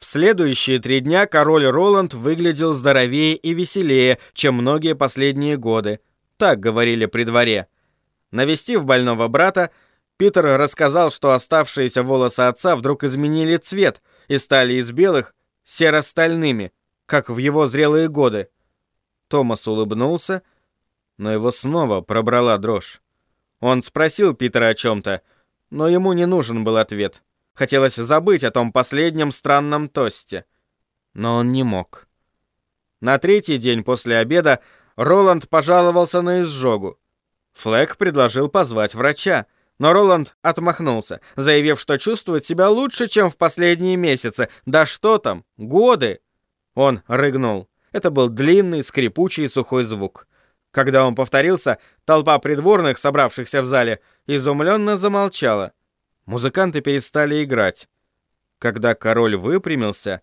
В следующие три дня король Роланд выглядел здоровее и веселее, чем многие последние годы. Так говорили при дворе. Навестив больного брата, Питер рассказал, что оставшиеся волосы отца вдруг изменили цвет и стали из белых серо-стальными, как в его зрелые годы. Томас улыбнулся, но его снова пробрала дрожь. Он спросил Питера о чем-то, но ему не нужен был ответ. Хотелось забыть о том последнем странном тосте. Но он не мог. На третий день после обеда Роланд пожаловался на изжогу. Флэк предложил позвать врача, но Роланд отмахнулся, заявив, что чувствует себя лучше, чем в последние месяцы. Да что там, годы! Он рыгнул. Это был длинный, скрипучий сухой звук. Когда он повторился, толпа придворных, собравшихся в зале, изумленно замолчала. Музыканты перестали играть. Когда король выпрямился,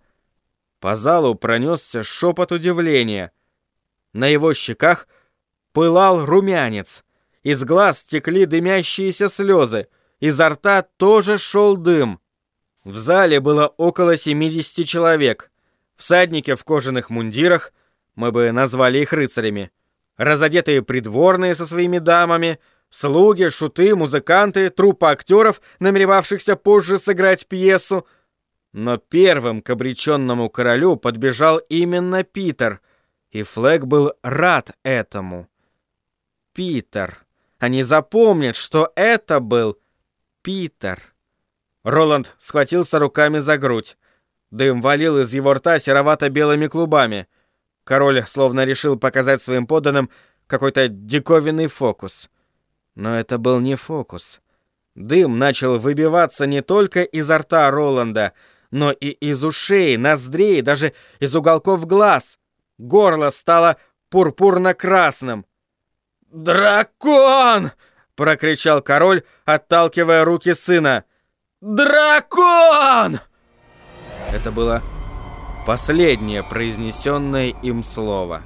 по залу пронесся шепот удивления. На его щеках пылал румянец. Из глаз текли дымящиеся слезы. Изо рта тоже шел дым. В зале было около 70 человек. Всадники в кожаных мундирах, мы бы назвали их рыцарями, разодетые придворные со своими дамами, слуги, шуты, музыканты, труппа актеров, намеревавшихся позже сыграть пьесу. Но первым к обреченному королю подбежал именно Питер, и Флэг был рад этому. Питер. Они запомнят, что это был Питер. Роланд схватился руками за грудь. Дым валил из его рта серовато-белыми клубами. Король словно решил показать своим подданным какой-то диковинный фокус. Но это был не фокус. Дым начал выбиваться не только изо рта Роланда, но и из ушей, ноздрей, даже из уголков глаз. Горло стало пурпурно-красным. «Дракон!» — прокричал король, отталкивая руки сына. «Дракон!» Это было последнее произнесенное им слово.